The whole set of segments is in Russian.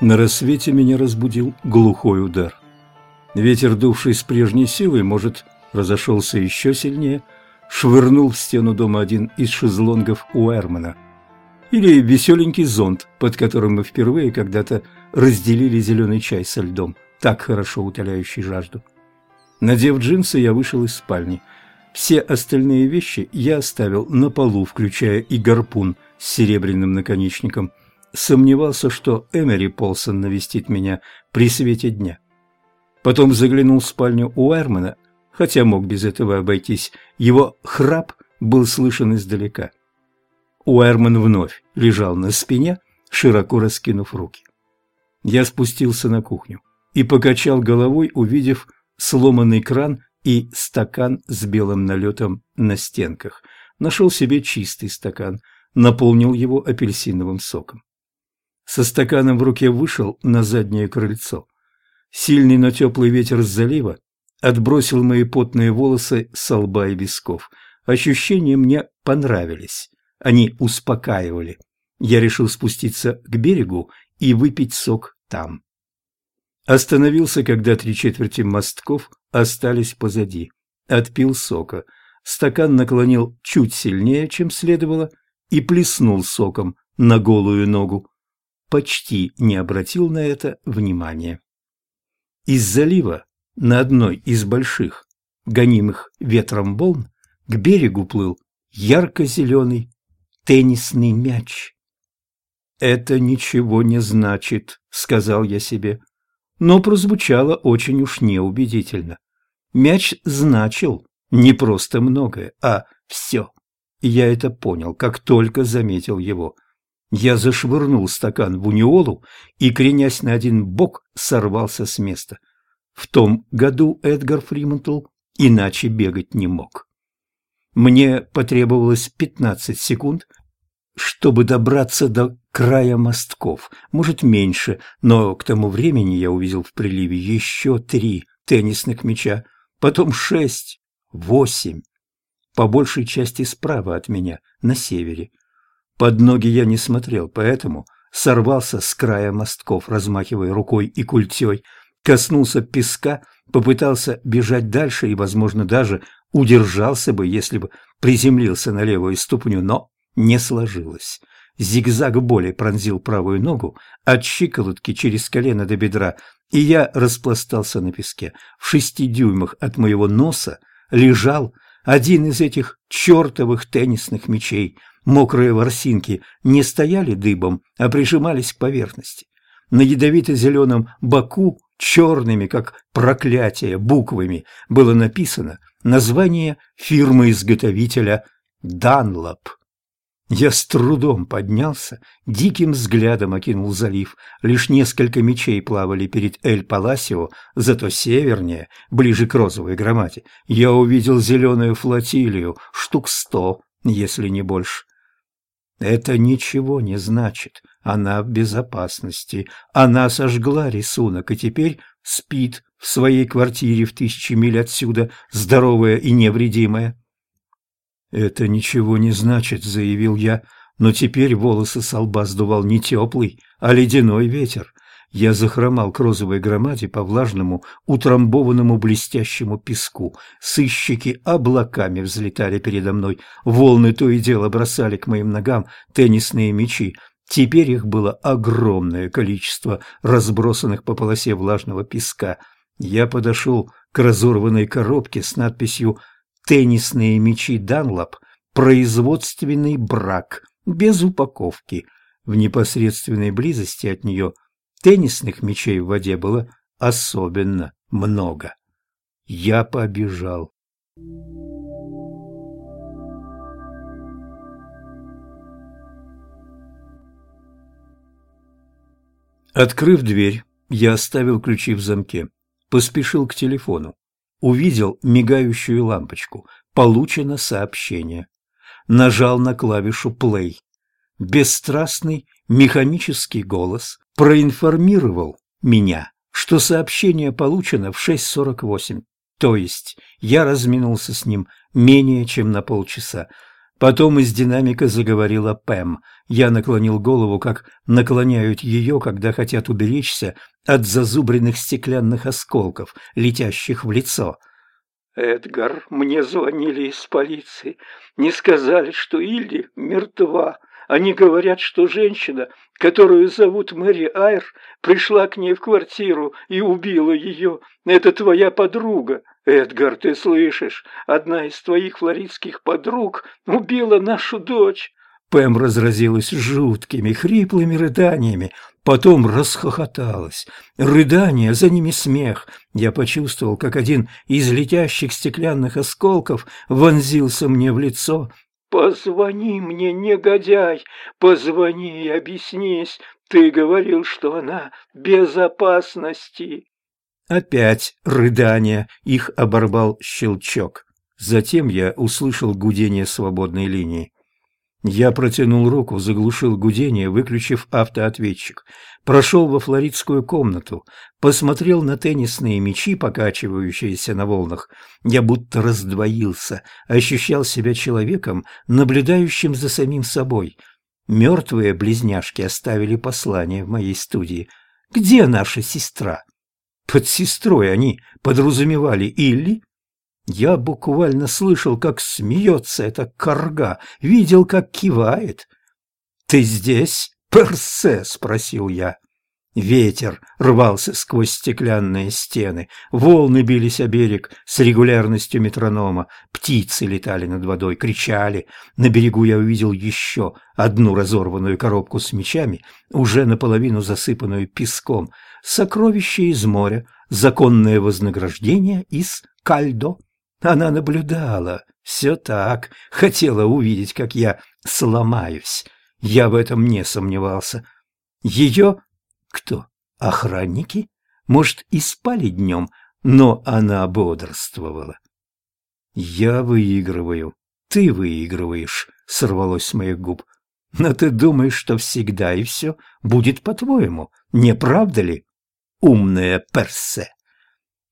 На рассвете меня разбудил глухой удар. Ветер, дувший с прежней силой, может, разошелся еще сильнее, швырнул в стену дома один из шезлонгов у Эрмана. Или веселенький зонт, под которым мы впервые когда-то разделили зеленый чай со льдом, так хорошо утоляющий жажду. Надев джинсы, я вышел из спальни. Все остальные вещи я оставил на полу, включая и гарпун с серебряным наконечником – сомневался, что Эмери Полсон навестит меня при свете дня. Потом заглянул в спальню у Эрмана, хотя мог без этого обойтись. Его храп был слышен издалека. Уэрман вновь лежал на спине, широко раскинув руки. Я спустился на кухню и покачал головой, увидев сломанный кран и стакан с белым налетом на стенках. Нашел себе чистый стакан, наполнил его апельсиновым соком со стаканом в руке вышел на заднее крыльцо. Сильный, но теплый ветер с залива отбросил мои потные волосы с лба и висков. Ощущения мне понравились. Они успокаивали. Я решил спуститься к берегу и выпить сок там. Остановился, когда три четверти мостков остались позади. Отпил сока. Стакан наклонил чуть сильнее, чем следовало, и плеснул соком на голую ногу почти не обратил на это внимания. Из залива на одной из больших, гонимых ветром волн, к берегу плыл ярко-зеленый теннисный мяч. «Это ничего не значит», — сказал я себе, но прозвучало очень уж неубедительно. Мяч значил не просто многое, а все. Я это понял, как только заметил его. Я зашвырнул стакан в униолу и, кренясь на один бок, сорвался с места. В том году Эдгар Фримонтл иначе бегать не мог. Мне потребовалось 15 секунд, чтобы добраться до края мостков, может меньше, но к тому времени я увидел в приливе еще три теннисных мяча, потом шесть, восемь, по большей части справа от меня, на севере. Под ноги я не смотрел, поэтому сорвался с края мостков, размахивая рукой и культей, коснулся песка, попытался бежать дальше и, возможно, даже удержался бы, если бы приземлился на левую ступню, но не сложилось. Зигзаг боли пронзил правую ногу от щиколотки через колено до бедра, и я распластался на песке. В шести дюймах от моего носа лежал один из этих чертовых теннисных мячей – Мокрые ворсинки не стояли дыбом, а прижимались к поверхности. На ядовито-зеленом боку черными, как проклятие, буквами было написано название фирмы-изготовителя «Данлоп». Я с трудом поднялся, диким взглядом окинул залив. Лишь несколько мечей плавали перед Эль-Паласио, зато севернее, ближе к розовой громаде, я увидел зеленую флотилию, штук сто, если не больше. Это ничего не значит. Она в безопасности. Она сожгла рисунок и теперь спит в своей квартире в тысячи миль отсюда, здоровая и невредимая. «Это ничего не значит», — заявил я, но теперь волосы с лба сдувал не теплый, а ледяной ветер. Я захромал к розовой громаде по влажному, утрамбованному блестящему песку. Сыщики облаками взлетали передо мной, волны то и дело бросали к моим ногам теннисные мячи. Теперь их было огромное количество, разбросанных по полосе влажного песка. Я подошел к разорванной коробке с надписью «Теннисные мячи Данлоп. Производственный брак. Без упаковки». В непосредственной близости от нее – Теннисных мячей в воде было особенно много. Я побежал. Открыв дверь, я оставил ключи в замке, поспешил к телефону. Увидел мигающую лампочку. Получено сообщение. Нажал на клавишу «Плей». Бесстрастный механический голос проинформировал меня, что сообщение получено в 6.48, то есть я разминулся с ним менее чем на полчаса. Потом из динамика заговорила Пэм. Я наклонил голову, как наклоняют ее, когда хотят уберечься от зазубренных стеклянных осколков, летящих в лицо. «Эдгар, мне звонили из полиции. Не сказали, что Илли мертва. Они говорят, что женщина, которую зовут Мэри Айр, пришла к ней в квартиру и убила ее. Это твоя подруга. Эдгар, ты слышишь? Одна из твоих флоридских подруг убила нашу дочь. Пэм разразилась жуткими, хриплыми рыданиями, потом расхохоталась. Рыдания, за ними смех. Я почувствовал, как один из летящих стеклянных осколков вонзился мне в лицо, «Позвони мне, негодяй, позвони и объяснись. Ты говорил, что она безопасности». Опять рыдания, их оборвал щелчок. Затем я услышал гудение свободной линии. Я протянул руку, заглушил гудение, выключив автоответчик. Прошел во флоридскую комнату, посмотрел на теннисные мячи, покачивающиеся на волнах. Я будто раздвоился, ощущал себя человеком, наблюдающим за самим собой. Мертвые близняшки оставили послание в моей студии. «Где наша сестра?» Под сестрой они подразумевали Илли, я буквально слышал, как смеется эта корга, видел, как кивает. «Ты здесь, Персе?» — спросил я. Ветер рвался сквозь стеклянные стены, волны бились о берег с регулярностью метронома, птицы летали над водой, кричали. На берегу я увидел еще одну разорванную коробку с мечами, уже наполовину засыпанную песком, сокровище из моря, законное вознаграждение из кальдо. Она наблюдала. Все так. Хотела увидеть, как я сломаюсь. Я в этом не сомневался. Ее... Кто? Охранники? Может, и спали днем, но она бодрствовала. «Я выигрываю. Ты выигрываешь», — сорвалось с моих губ. «Но ты думаешь, что всегда и все будет по-твоему, не правда ли, умная персе?»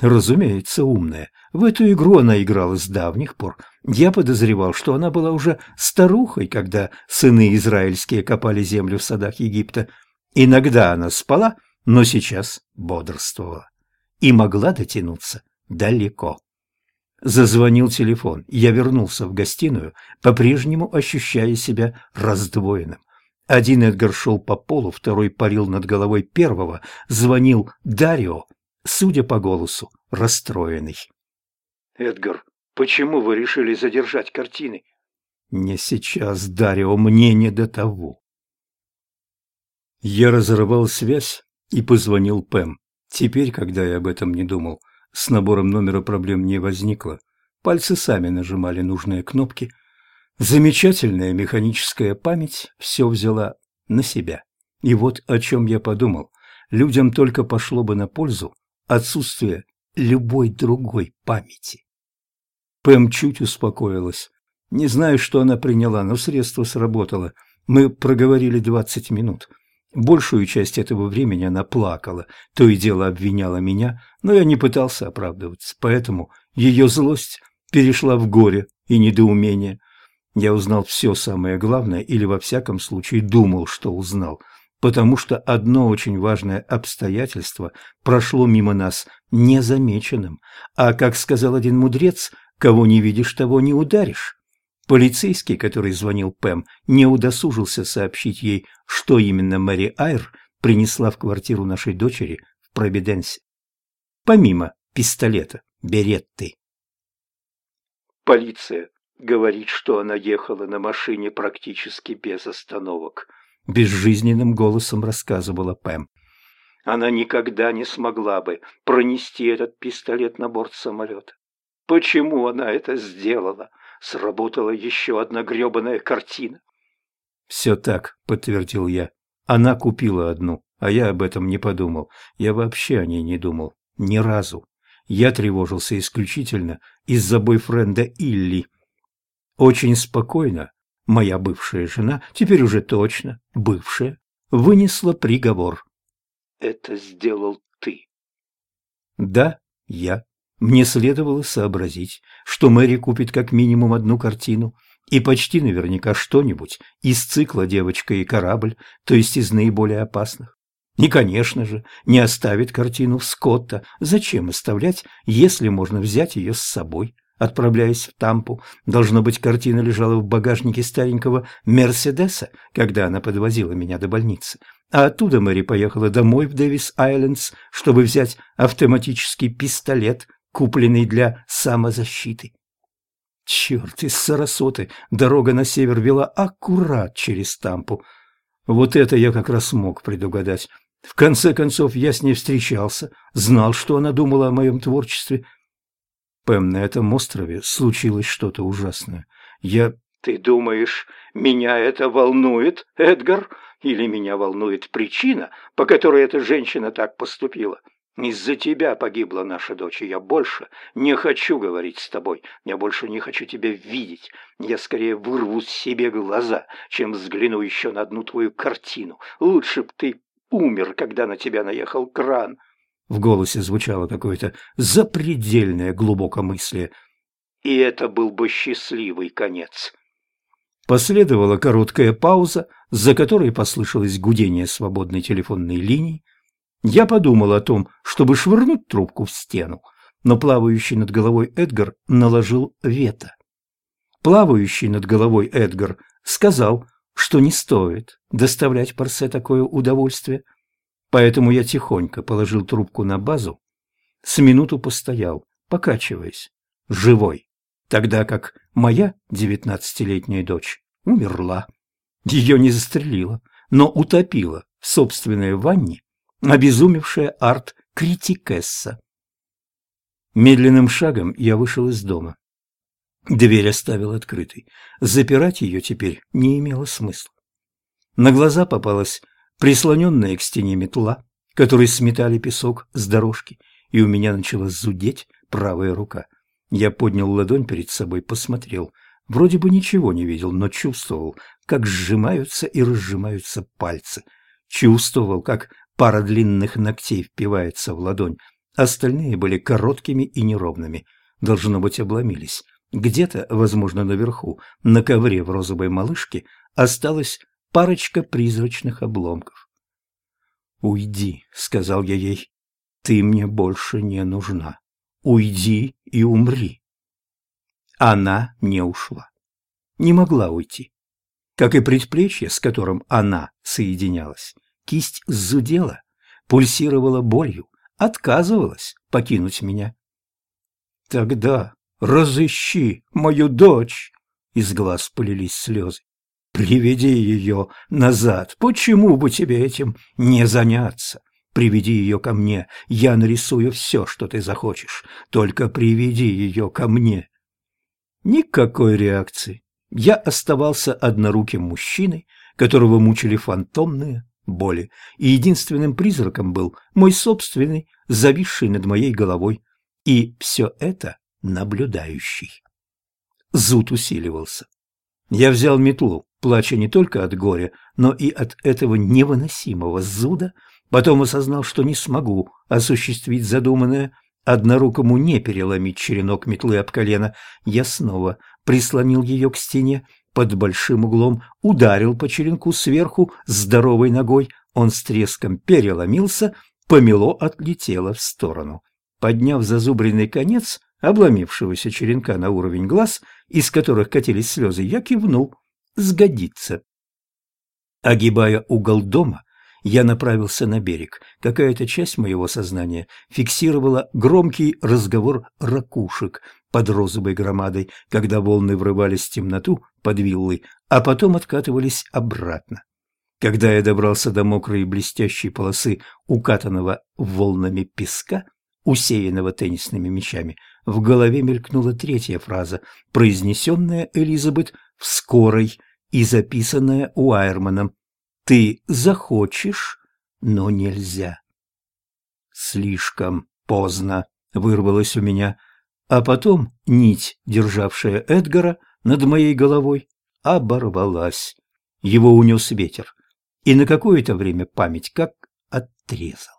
Разумеется, умная. В эту игру она играла с давних пор. Я подозревал, что она была уже старухой, когда сыны израильские копали землю в садах Египта. Иногда она спала, но сейчас бодрствовала. И могла дотянуться далеко. Зазвонил телефон. Я вернулся в гостиную, по-прежнему ощущая себя раздвоенным. Один Эдгар шел по полу, второй парил над головой первого, звонил Дарио, судя по голосу, расстроенный. «Эдгар, почему вы решили задержать картины?» «Не сейчас, Дарио, мне не до того». Я разорвал связь и позвонил Пэм. Теперь, когда я об этом не думал, с набором номера проблем не возникло. Пальцы сами нажимали нужные кнопки. Замечательная механическая память все взяла на себя. И вот о чем я подумал. Людям только пошло бы на пользу, отсутствие любой другой памяти. Пэм чуть успокоилась. Не знаю, что она приняла, но средство сработало. Мы проговорили двадцать минут. Большую часть этого времени она плакала, то и дело обвиняла меня, но я не пытался оправдываться, поэтому ее злость перешла в горе и недоумение. Я узнал все самое главное, или во всяком случае думал, что узнал – потому что одно очень важное обстоятельство прошло мимо нас незамеченным, а, как сказал один мудрец, кого не видишь, того не ударишь. Полицейский, который звонил Пэм, не удосужился сообщить ей, что именно Мэри Айр принесла в квартиру нашей дочери в Провиденсе. Помимо пистолета Беретты. Полиция говорит, что она ехала на машине практически без остановок безжизненным голосом рассказывала Пэм. Она никогда не смогла бы пронести этот пистолет на борт самолета. Почему она это сделала? Сработала еще одна гребаная картина. «Все так», — подтвердил я. «Она купила одну, а я об этом не подумал. Я вообще о ней не думал. Ни разу. Я тревожился исключительно из-за бойфренда Илли. Очень спокойно моя бывшая жена, теперь уже точно бывшая, вынесла приговор. Это сделал ты. Да, я. Мне следовало сообразить, что Мэри купит как минимум одну картину, И почти наверняка что-нибудь из цикла «Девочка и корабль», то есть из наиболее опасных. И, конечно же, не оставит картину Скотта. Зачем оставлять, если можно взять ее с собой? Отправляясь в Тампу, должно быть, картина лежала в багажнике старенького «Мерседеса», когда она подвозила меня до больницы. А оттуда Мэри поехала домой в Дэвис-Айлендс, чтобы взять автоматический пистолет, купленный для самозащиты. Черт, из Сарасоты дорога на север вела аккурат через Тампу. Вот это я как раз мог предугадать. В конце концов, я с ней встречался, знал, что она думала о моем творчестве. Пэм, на этом острове случилось что-то ужасное. Я... Ты думаешь, меня это волнует, Эдгар? Или меня волнует причина, по которой эта женщина так поступила? Из-за тебя погибла наша дочь, и я больше не хочу говорить с тобой. Я больше не хочу тебя видеть. Я скорее вырву себе глаза, чем взгляну еще на одну твою картину. Лучше б ты умер, когда на тебя наехал кран». В голосе звучало какое-то запредельное глубокомыслие. «И это был бы счастливый конец». Последовала короткая пауза, за которой послышалось гудение свободной телефонной линии. Я подумал о том, чтобы швырнуть трубку в стену, но плавающий над головой Эдгар наложил вето. Плавающий над головой Эдгар сказал, что не стоит доставлять Парсе такое удовольствие, поэтому я тихонько положил трубку на базу, с минуту постоял, покачиваясь, живой, тогда как моя девятнадцатилетняя дочь умерла. Ее не застрелила, но утопила в собственной ванне обезумевшая арт-критикесса. Медленным шагом я вышел из дома. Дверь оставил открытой. Запирать ее теперь не имело смысла. На глаза попалась прислоненная к стене метла, которой сметали песок с дорожки, и у меня начала зудеть правая рука. Я поднял ладонь перед собой, посмотрел. Вроде бы ничего не видел, но чувствовал, как сжимаются и разжимаются пальцы. Чувствовал, как пара длинных ногтей впивается в ладонь. Остальные были короткими и неровными. Должно быть, обломились. Где-то, возможно, наверху, на ковре в розовой малышке, осталась парочка призрачных обломков. «Уйди», — сказал я ей, — «ты мне больше не нужна. Уйди и умри». Она не ушла. Не могла уйти. Как и предплечье, с которым она соединялась, кисть зудела, пульсировала болью, отказывалась покинуть меня. Тогда разыщи мою дочь!» Из глаз полились слезы. «Приведи ее назад. Почему бы тебе этим не заняться? Приведи ее ко мне. Я нарисую все, что ты захочешь. Только приведи ее ко мне». Никакой реакции. Я оставался одноруким мужчиной, которого мучили фантомные боли, и единственным призраком был мой собственный, зависший над моей головой. И все это наблюдающий. Зуд усиливался. Я взял метлу, плача не только от горя, но и от этого невыносимого зуда, потом осознал, что не смогу осуществить задуманное, однорукому не переломить черенок метлы об колено. Я снова прислонил ее к стене, под большим углом, ударил по черенку сверху здоровой ногой, он с треском переломился, помело отлетело в сторону. Подняв зазубренный конец, обломившегося черенка на уровень глаз, из которых катились слезы, я кивнул. Сгодится. Огибая угол дома, я направился на берег. Какая-то часть моего сознания фиксировала громкий разговор ракушек под розовой громадой, когда волны врывались в темноту под виллой, а потом откатывались обратно. Когда я добрался до мокрой и блестящей полосы укатанного волнами песка, усеянного теннисными мячами, в голове мелькнула третья фраза, произнесенная Элизабет в скорой и записанная Уайерманом. «Ты захочешь, но нельзя». «Слишком поздно», — вырвалось у меня, а потом нить, державшая Эдгара над моей головой, оборвалась. Его унес ветер, и на какое-то время память как отрезал.